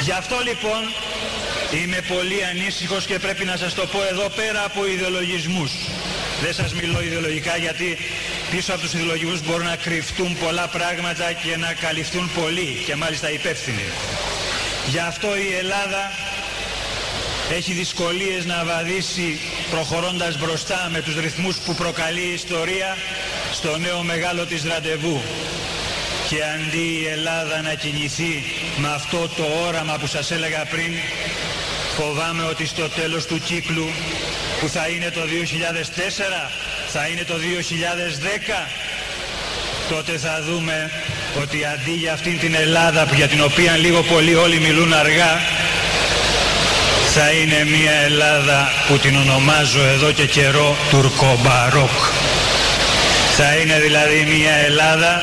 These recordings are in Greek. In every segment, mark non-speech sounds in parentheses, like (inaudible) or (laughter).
Γι' αυτό λοιπόν είμαι πολύ ανήσυχος και πρέπει να σας το πω εδώ πέρα από ιδεολογισμούς. Δεν σας μιλώ ιδεολογικά γιατί πίσω από τους ιδεολογισμούς μπορούν να κρυφτούν πολλά πράγματα και να καλυφθούν πολλοί και μάλιστα υπεύθυνοι. Γι' αυτό η Ελλάδα έχει δυσκολίες να βαδίσει προχωρώντας μπροστά με τους ρυθμούς που προκαλεί η ιστορία στο νέο μεγάλο της ραντεβού. Και αντί η Ελλάδα να κινηθεί με αυτό το όραμα που σας έλεγα πριν, φοβάμαι ότι στο τέλος του κύκλου που θα είναι το 2004, θα είναι το 2010, τότε θα δούμε ότι αντί για αυτήν την Ελλάδα που για την οποία λίγο πολύ όλοι μιλούν αργά, θα είναι μια Ελλάδα που την ονομάζω εδώ και καιρό τουρκομπαρόκ. Θα είναι δηλαδή μια Ελλάδα,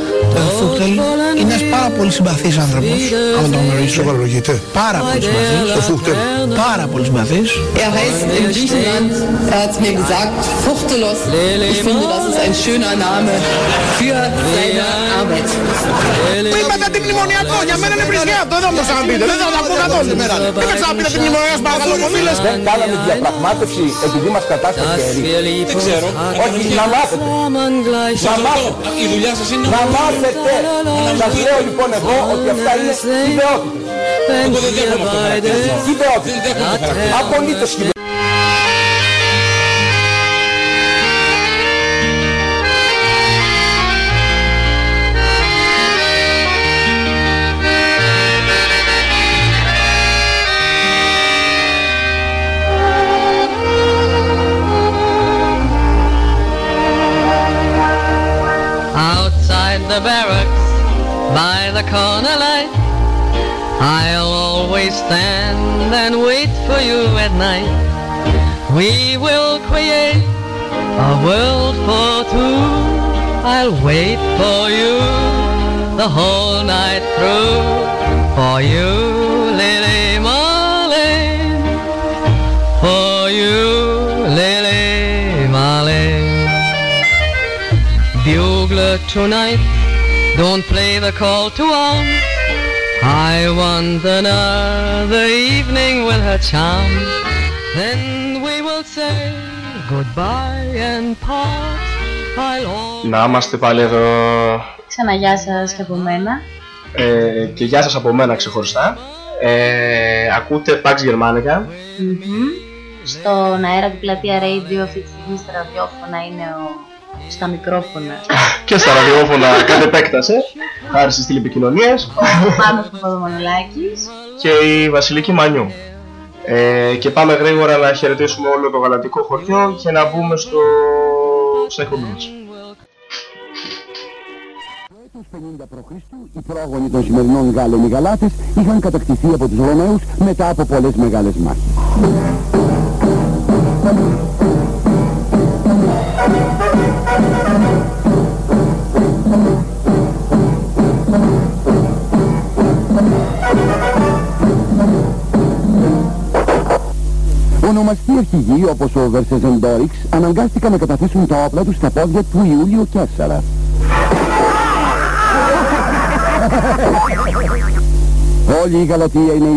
Ο Φούχτελ είναι ένας πάρα πολύ συμπαθής άνθρωπος, άμα τον γνωρίζετε. Σοβαρολογείτε. Πάρα πολύ συμπαθής. Ο Φούχτελ. Πάρα πολύ συμπαθής. Er heißt in Griechenland, er hat mir gesagt, Fuchtelos. Ich finde, das ist ein schöner Name für seine Arbeit. Πριν μετά την μνημονιακό, για μένα είναι βρισκιάτο, δεν θα μου το ξαναπείτε. Δεν θα τα πω καθόλου σήμερα. Δεν θα ξαναπείτε την μνημονιακό, σας παρακαλώ πολύ. λες. Δεν κάναμε διαπραγμάτευση επειδή μας κατάσταση Δεν ξέρω. Όχι, να μάθετε. Να μάθετε. Η δουλειά σας είναι Να μάθετε. Σας λέω λοιπόν εγώ ότι αυτά είναι ιδεότητες. Εγώ δεν δέχομαι αυτό το χαρακτηρισμό. Δεν Ιδεότητες. δέχομαι το χαρακτηρισμό. Απολύτως ιδεότητες. The barracks, by the corner light, I'll always stand and wait for you at night. We will create a world for two. I'll wait for you the whole night through. For you, tonight, don't play the call to arms. I want another evening with her charm. Then we will say goodbye and part. I'll always Να είμαστε πάλι εδώ Ξαναγιά σας και από μένα. ε, και γεια σας από μένα ξεχωριστά. Ε, ακούτε Pax Germanica. Μμμ. Στον αέρα του πλατεία Radio αυτή τη στιγμή στα ραδιόφωνα είναι ο... στα μικρόφωνα. και στα ραδιόφωνα (laughs) κατ' επέκταση, χάρη στις τηλεπικοινωνίες Μάνος Παπαδομανολάκης. και η Βασιλική Μανιού. Ε, και πάμε γρήγορα να χαιρετήσουμε όλο το γαλατικό χωριό και να μπούμε στο... στα εκπομπή μας. Οι πρόγονοι των σημερινών Γάλλων οι Γαλάτες είχαν κατακτηθεί από τους Ρωμαίους μετά από πολλές μεγάλες μάχες. Ονομαστοί αρχηγοί όπως ο Βερσεζεντόριξ αναγκάστηκαν να καταθέσουν τα όπλα τους στα πόδια του Ιούλιο Κέσσαρα. (laughs) Όλη η Γαλατεία είναι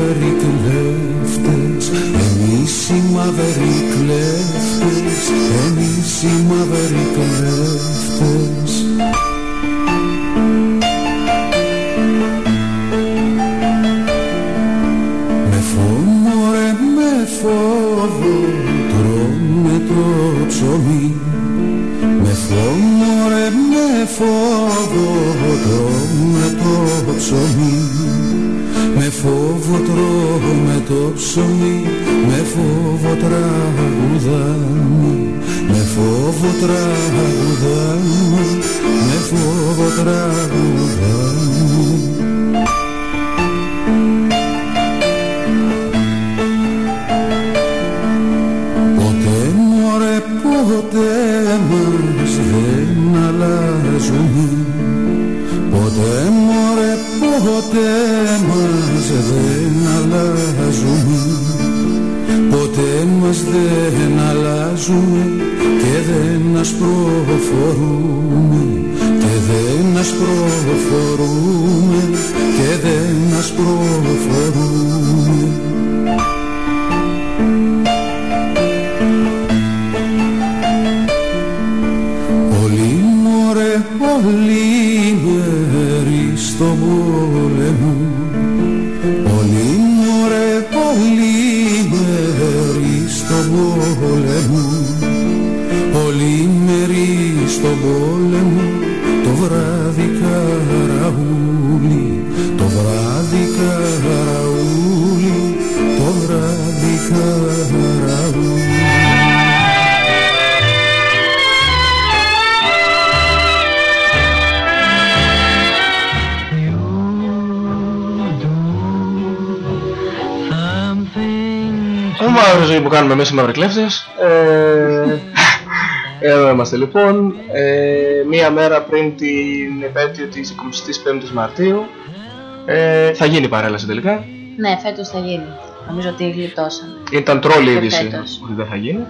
μαύροι κλέφτες Εμείς οι μαύροι κλέφτες Εμείς οι μαύροι κλέφτες Με φόβο ρε με φόβο τρώμε το ψωμί. Με φόβο ρε με φόβο φόβο τρώμε το ψωμί Με φόβο τραγουδάμε Με φόβο τραγουδάμε Με φόβο τραγουδάμε στον πόλεμο Όλοι μωρέ, όλοι μέρη στον πόλεμο Όλοι μέρη στον πόλεμο μαύρη ζωή που κάνουμε εμείς οι μαύροι κλέφτες. Ε, εδώ είμαστε λοιπόν. Ε, μία μέρα πριν την επέτειο της 25ης Μαρτίου. Ε, θα γίνει η παρέλαση τελικά. Ναι, φέτος θα γίνει. Νομίζω ότι γλιτώσαμε. Ήταν τρόλη Και είδηση φέτος. ότι δεν θα γίνει.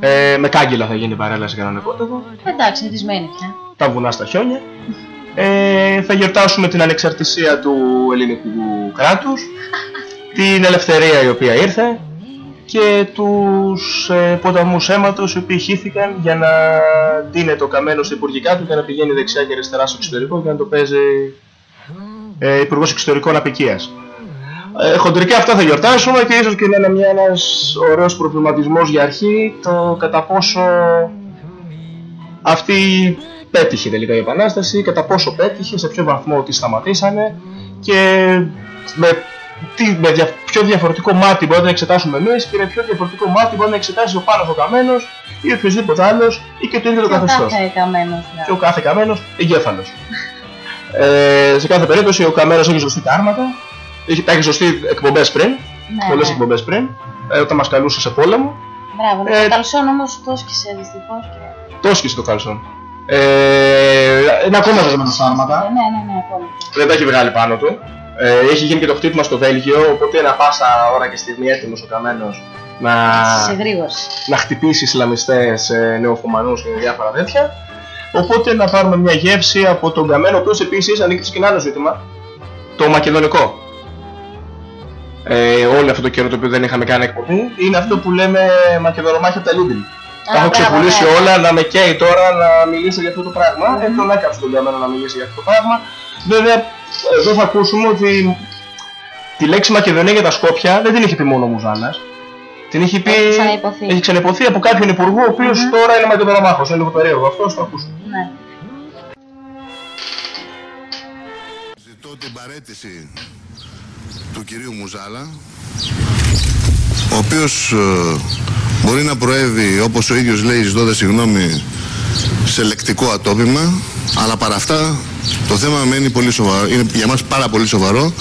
Ε, με κάγκελα θα γίνει η παρέλαση κανονικότατο. Εντάξει, συνηθισμένη πια. Τα βουνά στα χιόνια. Ε, θα γιορτάσουμε την ανεξαρτησία του ελληνικού κράτους, (laughs) την ελευθερία η οποία ήρθε και τους ε, ποταμούς αίματος οι οποίοι χύθηκαν για να δίνεται ο καμένος υπουργικά του και να πηγαίνει δεξιά και αριστερά στο εξωτερικό και να το παίζει ε, Υπουργός Εξωτερικών Απικίας. Ε, χοντρικά αυτά θα γιορτάσουμε και ίσως και να είναι μιας, ένας ωραίος προβληματισμός για αρχή το κατά πόσο αυτή πέτυχε τελικά η Επανάσταση, κατά πόσο πέτυχε, σε ποιο βαθμό τη σταματήσανε και με, τι, με δια, ποιο διαφορετικό μάτι μπορεί να εξετάσουμε εμείς και με ποιο διαφορετικό μάτι μπορεί να εξετάσει ο Πάνος ο Καμένος ή οποιοδήποτε άλλος ή και το ίδιο το Και ο καθεστώς. κάθε καμένος. ναι. Και ο κάθε Καμένος εγκέφαλος. ε, σε κάθε περίπτωση ο Καμένος έχει σωστή τα άρματα, έχει, τα έχει σωστή εκπομπές πριν, Ναι, πολλές ναι. εκπομπές πριν, ε, όταν μας καλούσε σε πόλεμο. Μπράβο, Ε, το καλσόν όμως το έσκησε δυστυχώς. και- Το έσκησε το κάλσον. Ε, είναι ακόμα δεσμένα στα άρματα. Ναι, ναι, ναι, απόλυτα. δεν τα έχει βγάλει πάνω του. Ε, έχει γίνει και το χτύπημα στο Βέλγιο, οπότε ένα πάσα ώρα και στιγμή έτοιμος ο Καμένος να, Σε γρήγορση. να χτυπήσει Ισλαμιστές, ε, νεοφωμανούς και διάφορα τέτοια. Οπότε να πάρουμε μια γεύση από τον Καμένο, ο οποίος επίσης ανήκει και ένα άλλο ζήτημα, το μακεδονικό. Ε, όλο αυτό το καιρό το οποίο δεν είχαμε κάνει εκπομπή, είναι αυτό που λέμε μακεδονομάχη από τα Lidl. Τα έχω μπράβο, ξεπουλήσει ναι. όλα, να με καίει τώρα να μιλήσω για αυτό το πράγμα. Ε, τον έκαψε τον Καμένο να μιλήσει για αυτό το πράγμα. Βέβαια, εδώ θα ακούσουμε ότι τη λέξη Μακεδονία για τα Σκόπια δεν την είχε πει μόνο ο Μουζάνας. Την είχε πει. Έχει ξαναϋποθεί. έχει ξαναϋποθεί από κάποιον υπουργό, ο οποίος τώρα είναι Μακεδονομάχος. Είναι λίγο περίεργο αυτό, θα το ακούσουμε. Ναι. Ζητώ την παρέτηση του κυρίου Μουζάλα ο οποίος ε, μπορεί να προέβει όπως ο ίδιος λέει ζητώντας συγγνώμη σε λεκτικό ατόπιμα αλλά παρά αυτά το θέμα μένει πολύ σοβαρό, είναι για μας πάρα πολύ σοβαρό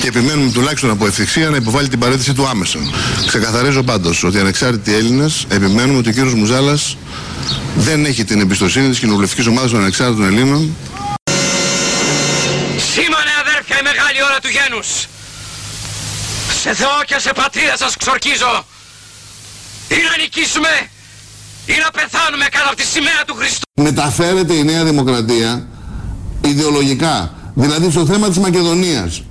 και επιμένουμε τουλάχιστον από ευθυξία να υποβάλει την παρέτηση του άμεσα. Ξεκαθαρίζω πάντως ότι οι ανεξάρτητοι Έλληνες επιμένουμε ότι ο κύριος Μουζάλας δεν έχει την εμπιστοσύνη της κοινοβουλευτικής ομάδας των ανεξάρτητων Ελλήνων Σήμανε αδέρφια η μεγάλη μεγάλη ώρα του γένους. Σε Θεό και σε πατρίδα σας ξορκίζω. Ή να νικήσουμε ή να πεθάνουμε κάτω από τη σημαία του Χριστού. Μεταφέρεται η Νέα Δημοκρατία ιδεολογικά. Δηλαδή στο θέμα της Μακεδονίας.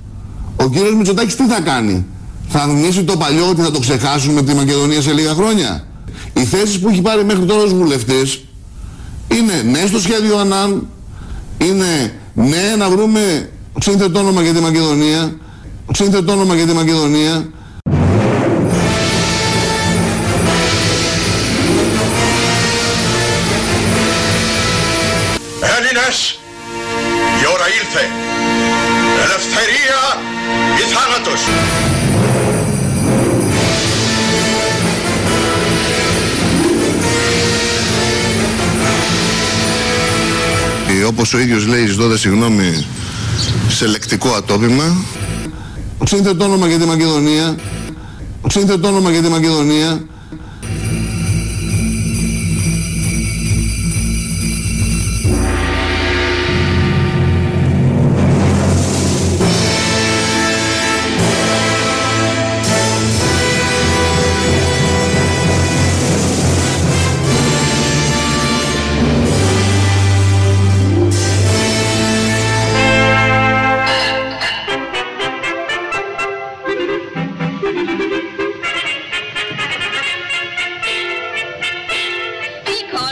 Ο κύριος Μητσοτάκης τι θα κάνει; Θα αρνήσει το παλιό ότι θα το ξεχάσουμε από τη Μακεδονία σε λίγα χρόνια; Οι θέσεις που έχει πάρει μέχρι τώρα ως βουλευτής είναι ναι στο σχέδιο ΑΝΑΝ, είναι ναι να βρούμε σύνθετο όνομα για τη Μακεδονία, σύνθετο όνομα για τη Μακεδονία, ή θάνατος. Ε, όπως ο ίδιος λέει ζητώντας συγγνώμη σε λεκτικό ατόπιμα. Σύνθετο όνομα για τη Μακεδονία. Σύνθετο όνομα για τη Μακεδονία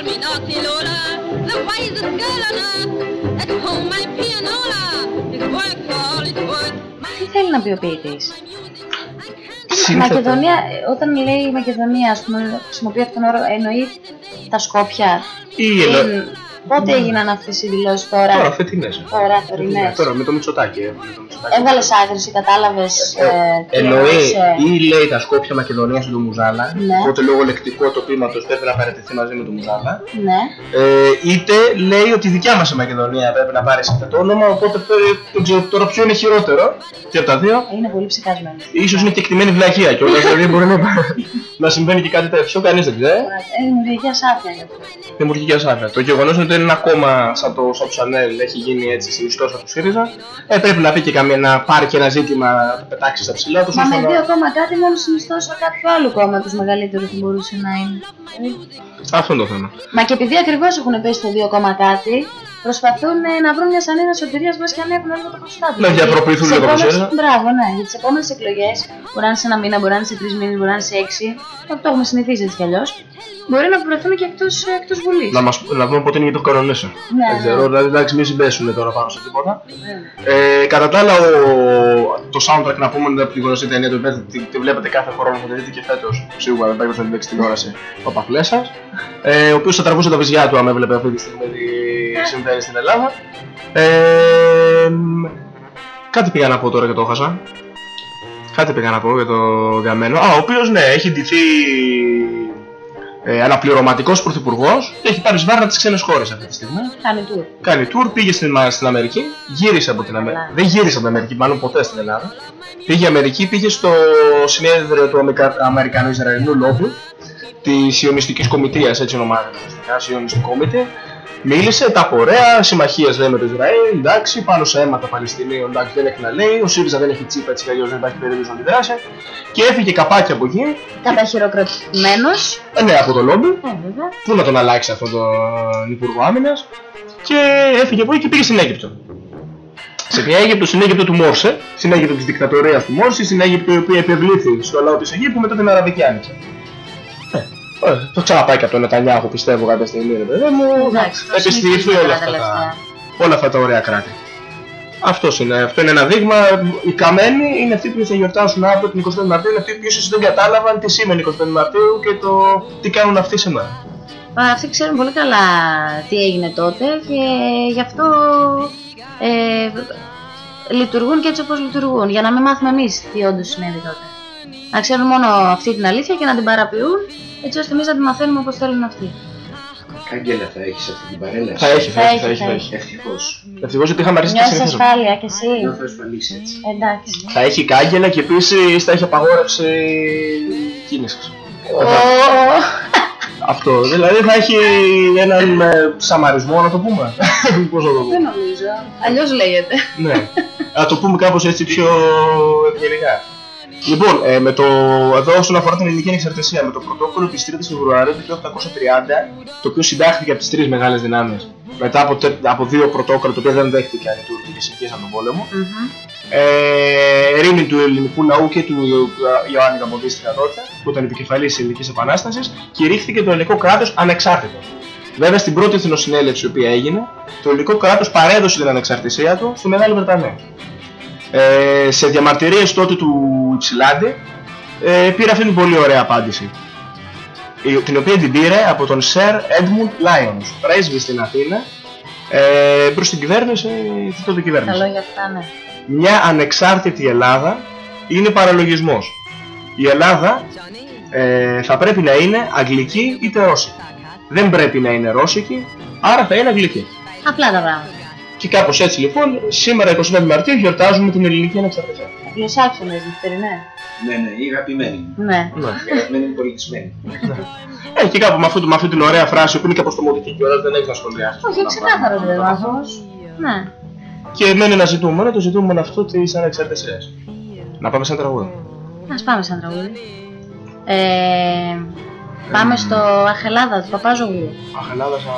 me naughty Lola, the wisest girl on earth; At home my pianola is work for all it's worth. Τι θέλει να πει ο ποιητής; Μακεδονία, όταν λέει Μακεδονία, ας πούμε, χρησιμοποιεί αυτόν τον όρο, εννοεί τα Σκόπια. Ή εννο- Πριν. Πότε έγιναν αυτές οι δηλώσεις τώρα; Τώρα, φετινές. Τώρα, τωρινές. Τώρα με το Μητσοτάκη. ε, με το Μητσοτάκη. Έβγαλες άκρηση, κατάλαβες ε, τι Εννοεί εννοούσε. ή λέει τα Σκόπια Μακεδονίας του Μουζάλα, Ναι. οπότε λόγω λεκτικού τοπήματος πρέπει να παραιτηθεί μαζί με τον Μουζάλα. Ναι. Ε, είτε λέει ότι η δικιά μας η Μακεδονία πρέπει να πάρει σε αυτό το όνομα, οπότε πρέπει- δεν ξέρω τώρα ποιο είναι χειρότερο. Και από τα δύο, Είναι πολύ ψυχασμένος. ίσως είναι και εκτιμένη βλακεία και (laughs) δηλαδή μπορεί να, να συμβαίνει και κάτι τέτοιο, κανείς δεν ξέρει. Ε, δημιουργική ασάφεια γι' αυτό. Δημιουργική ασάφεια. Το γεγονός ότι είναι ένα κόμμα σαν το, σαν το Chanel έχει γίνει έτσι συνιστόσα του ΣΥΡΙΖΑ, ε, πρέπει να πει και καμία, να πάρει και ένα ζήτημα να το πετάξει στα ψηλά τους. Μα με δύο ακόμα κάτι μόνο συνιστόσα κάποιου άλλου κόμματος μεγαλύτερους που μπορούσε να είναι. Ε, Αυτό είναι το θέμα. Μα και επειδή ακριβώς έχουν πέσει το δύο ακόμα κάτι, προσπαθούν ε, να βρουν μια σανίδα σωτηρίας μας και ανέβουν λίγο το ποσοστά τους. Να Γιατί διαπροποιηθούν σε λίγο επόμενες- περισσότερο. Μπράβο, ναι. Για τις επόμενες εκλογές, μπορεί να είναι σε ένα μήνα, μπορεί να είναι σε τρεις μήνες, μπορεί να είναι σε έξι. Αυτό έχουμε συνηθίσει έτσι κι αλλιώς. Μπορεί να βρεθούν και εκτός, εκτός Βουλής. Να, μας, να δούμε πότε είναι και το κανονίσιο. Ναι, δεν ναι. ξέρω, δηλαδή εντάξει, μην συμπέσουν τώρα πάνω σε τίποτα. Ναι. Ε, κατά τα άλλα, ο, το soundtrack να πούμε είναι από τη γνωστή ταινία του Μπέθ, τη, τη βλέπετε κάθε χρόνο, θα τη δείτε και φέτος. Σίγουρα δεν πρέπει να την παίξει τηλεόραση ο Παφλέσας. Ε, ο οποίος θα τραβούσε τα βυζιά του, αν έβλεπε αυτή τη στιγμή τι συμβαίνει στην Ελλάδα. Ε, μ, κάτι πήγα να πω τώρα και το χάσα. Κάτι πήγα να πω για το διαμένο. Α, ο οποίος ναι, έχει ντυθεί ε, αναπληρωματικός πρωθυπουργός και έχει πάρει σβάρνα τις ξένες χώρες αυτή τη στιγμή. Κάνει tour. Κάνει tour, πήγε στην, στην Αμερική, γύρισε από την Αμερική. Δεν γύρισε από την Αμερική, μάλλον ποτέ στην Ελλάδα. Πήγε Αμερική, πήγε στο συνέδριο του Αμερικα... Αμερικανο-Ισραηλινού Λόμπι, της Ιωνιστική Κομιτείας, έτσι ονομάζεται ουσιαστικά, Ιωνιστική Κομιτεία. Μίλησε, τα ωραία, συμμαχίες λέει με το Ισραήλ, εντάξει, πάνω σε αίματα Παλαιστινίων, εντάξει, δεν έχει να λέει. Ο ΣΥΡΙΖΑ δεν έχει τσίπα, έτσι κι αλλιώς δεν υπάρχει περίπτωση να αντιδράσει. Και έφυγε καπάκι από εκεί, Καταχειροκροτημένος. ε, ναι, από το λόμπι. Ε, βέβαια. Πού να τον αλλάξει αυτόν τον Υπουργό Άμυνας. Και έφυγε από εκεί και πήγε στην Αίγυπτο. Σε μια Αίγυπτο, στην Αίγυπτο του Μόρσε, στην Αίγυπτο της δικτατορίας του Μόρσε, στην Αίγυπτο η οποία επευλήθη στο λαό της Αιγύπτου μετά την Αραβική Άνοιξη. Ε, ε, το ξαναπάει και από τον Νετανιάχου, πιστεύω κάποια στιγμή, ρε παιδί μου. Εντάξει, Θα επιστηριχθεί όλα αυτά, τα, όλα αυτά τα ωραία κράτη. Αυτός είναι, αυτό είναι ένα δείγμα. Οι καμένοι είναι αυτοί που θα γιορτάσουν αύριο την 25 Μαρτίου, είναι αυτοί που ίσως δεν κατάλαβαν τι σημαίνει 25 Μαρτίου και το τι κάνουν αυτοί σήμερα. Μα Αυτοί ξέρουν πολύ καλά τι έγινε τότε και γι' αυτό ε, λειτουργούν και έτσι όπως λειτουργούν. Για να μην μάθουμε εμείς τι όντως συνέβη τότε. Να ξέρουν μόνο αυτή την αλήθεια και να την παραποιούν έτσι ώστε εμείς να την μαθαίνουμε όπως θέλουν αυτοί. Κάγκελα θα έχεις αυτή την παρέλαση. Θα έχει, θα έχει, θα έχει. Θα έχει. Ευτυχώς. Ευτυχώς ότι είχαμε αρχίσει και Νιώθεις συνηθίζουμε. ασφάλεια κι εσύ; Νιώθω ασφαλής έτσι. Εντάξει. Θα έχει κάγκελα και επίσης θα έχει απαγόρευση κίνησης. Αυτό. Δηλαδή θα έχει έναν ε, σαμαρισμό, να το πούμε. (laughs) Πώς να το πούμε. Δεν νομίζω. Αλλιώς λέγεται. ναι. (laughs) Να το πούμε κάπως έτσι πιο ευγενικά. Λοιπόν, ε, με το, εδώ όσον αφορά την ελληνική ανεξαρτησία, με το πρωτόκολλο της 3ης Φεβρουαρίου του 1830, το οποίο συντάχθηκε από τις τρεις μεγάλες δυνάμεις, μετά από, τε- από δύο πρωτόκολλα, τα οποία δεν δέχτηκαν οι Τούρκοι και συνεχίσαν τον πόλεμο, ε, ερήμην του ελληνικού λαού και του ε, Ιωάννη Γαμποδίστηκα τότε, που ήταν επικεφαλής της ελληνικής επανάστασης, κηρύχθηκε το ελληνικό κράτος ανεξάρτητος. Βέβαια στην πρώτη εθνοσυνέλευση η οποία έγινε, το ελληνικό κράτος παρέδωσε την ανεξαρτησία του στη Μεγάλη Βρετανία. Ε, σε διαμαρτυρίες τότε του Υψηλάντη ε, πήρε αυτή την πολύ ωραία απάντηση. Η- την οποία την πήρε από τον Sir Edmund Lyons, πρέσβη στην Αθήνα, ε, προς την κυβέρνηση, την τότε κυβέρνηση. Καλό για αυτά, ναι. Μια ανεξάρτητη Ελλάδα είναι παραλογισμός. Η Ελλάδα ε, θα πρέπει να είναι αγγλική είτε ρώσικη. Δεν πρέπει να είναι ρώσικη, άρα θα είναι αγγλική. Απλά τα πράγματα. Και κάπως έτσι λοιπόν, σήμερα 25 Μαρτίου γιορτάζουμε την ελληνική ανεξαρτησία. Αγγλοσάξονες, νυχτερινέ. Ναι, ναι, η αγαπημένη μου. Ναι. Η αγαπημένη μου πολιτισμένη. Ε, και κάπου με, αυτό, με αυτή την ωραία φράση που είναι και αποστομωτική κιόλας δεν έχει να σχολιάσει. Όχι, ξεκάθαρο βέβαια άνθρωπος. Ναι. Και μένει ένα ζητούμενο, το ζητούμενο αυτό της ανεξαρτησίας. Να πάμε σε ένα τραγούδι. Ας πάμε σαν τραγούδι. Ε, πάμε στο Αχελάδας του Παπάζογλου. Αχ, Ελλάδα σαν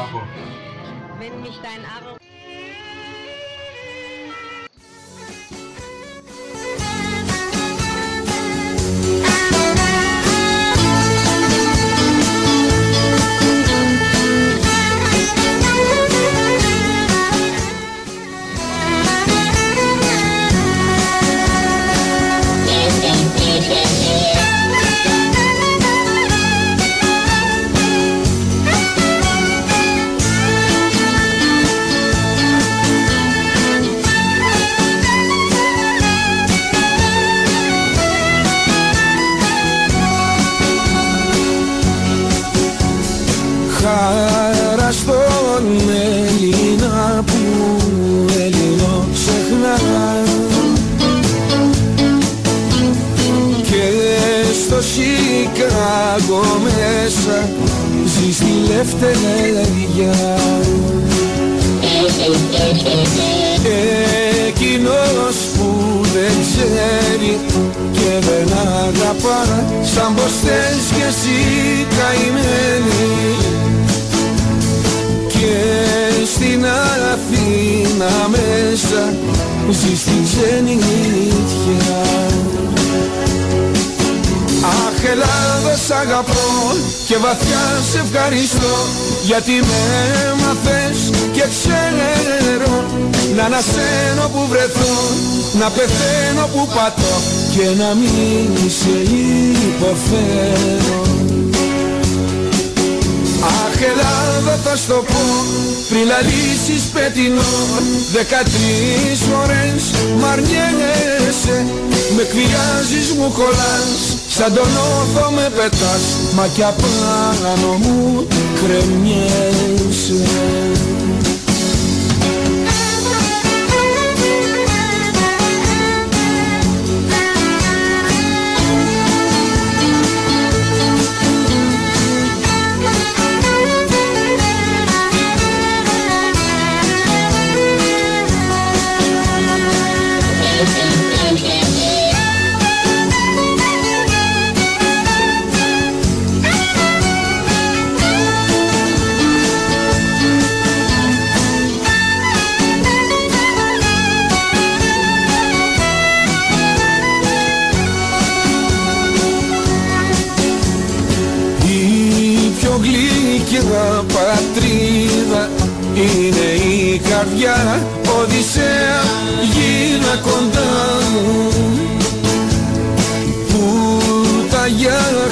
Σικάγο μέσα ζεις στη λευτεριά Εκείνος που δεν ξέρει και δεν αγαπά σαν πως θες κι εσύ καημένη. Και στην Αθήνα μέσα ζεις στη ξενιτιά Ελλάδα σ' αγαπώ και βαθιά σε ευχαριστώ. Γιατί με έμαθες και ξέρω να ανασένω που βρεθώ να πεθαίνω που πατώ και να μην σε υποφέρω Αχ Ελλάδα θα στο πω πριν λαλήσεις πετεινό Δεκατρεις φορές μ' αρνιέσαι Με εκβιάζεις μου κολλάς Σαν τον όθο με πετάς. Μα κι απάνω μου κρεμιέσαι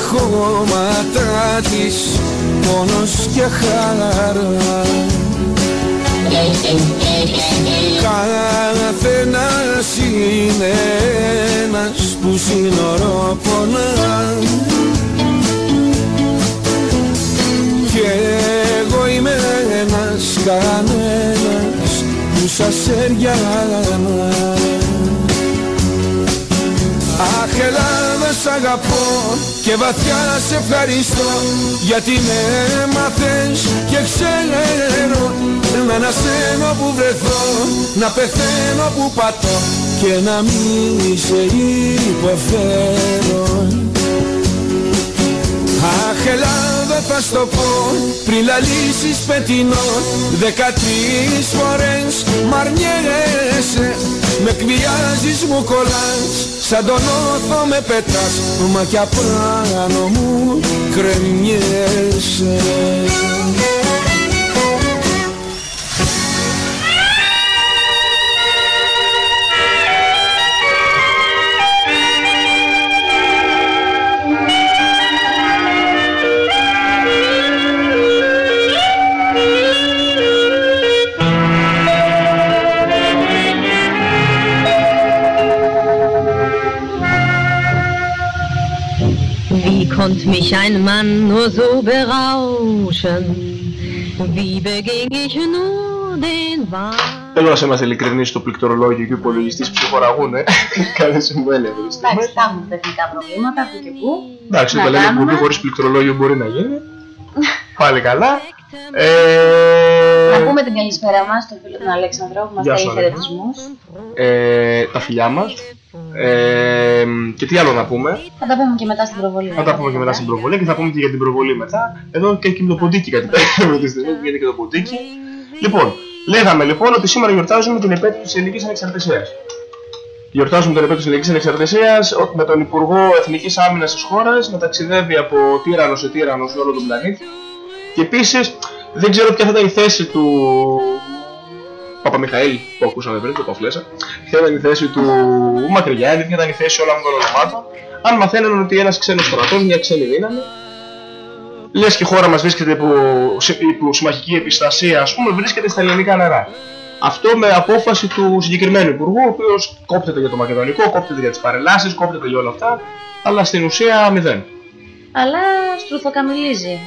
χώματα της πόνος και χαρά Καθένας είναι ένας που σύνορο πονά. Κι εγώ είμαι ένας κανένας που σας έριανα Αχ Ελλάδα σ' αγαπώ και βαθιά σε ευχαριστώ γιατί με έμαθες και ξέρω να ανασένω που βρεθώ να πεθαίνω που πατώ και να μην σε υποφέρω. Αχ Ελλάδα θα στο πω πριν λαλήσεις πετεινό Δεκατρεις φορές μ' αρνιέσαι Με κβιάζεις μου κολλάς σαν τον όθο με πετάς. Μα κι απάνω μου κρεμιέσαι Wie konnte mich ein Mann nur so berauschen? Wie beging ich nur den Wahn? Θέλω να σε είμαστε ειλικρινείς στο πληκτρολόγιο και ο υπολογιστής ψυχοραγούνε. (laughs) Κάτι συμβαίνει εδώ στη στιγμή. Εντάξει, θα έχουμε τεχνικά προβλήματα που και που. Εντάξει, Να το λέμε κάνουμε. που χωρίς πληκτρολόγιο μπορεί να γίνει. (laughs) Πάλι καλά. Ε, Να πούμε την καλησπέρα μας στον φίλο τον Αλέξανδρο που μας Γεια σου, στέλνει Αλέξανδρο. χαιρετισμούς. ε, τα φιλιά μας. Ε, και τι άλλο να πούμε; Θα τα πούμε και μετά στην προβολή. Θα τα πούμε και μετά στην προβολή και θα πούμε και για την προβολή μετά. Εδώ και, και με το ποντίκι κάτι τέτοιο (laughs) τη στιγμή που γίνεται και το ποντίκι. Λοιπόν, λέγαμε λοιπόν ότι σήμερα γιορτάζουμε την επέτειο της ελληνικής ανεξαρτησίας. Γιορτάζουμε την επέτειο της ελληνικής ανεξαρτησίας ο- με τον Υπουργό Εθνικής Άμυνας της χώρας να ταξιδεύει από τύρανο σε τύρανο σε όλο τον πλανήτη. Και επίσης δεν ξέρω ποια θα ήταν η θέση του Παπαμιχαήλ που ακούσαμε πριν, το Παφλέσα. Ποια ήταν η θέση του Μακρυγιάννη, ποια ήταν η θέση όλων των ονομάτων. Αν μαθαίνουν ότι ένας ξένος στρατός, μια ξένη δύναμη, λες και η χώρα μας βρίσκεται υπό, σε- υπό συμμαχική επιστασία, ας πούμε, βρίσκεται στα ελληνικά νερά. Αυτό με απόφαση του συγκεκριμένου υπουργού, ο οποίος κόπτεται για το μακεδονικό, κόπτεται για τις παρελάσεις, κόπτεται για όλα αυτά, αλλά στην ουσία μηδέν. Αλλά στρουθοκαμιλίζει.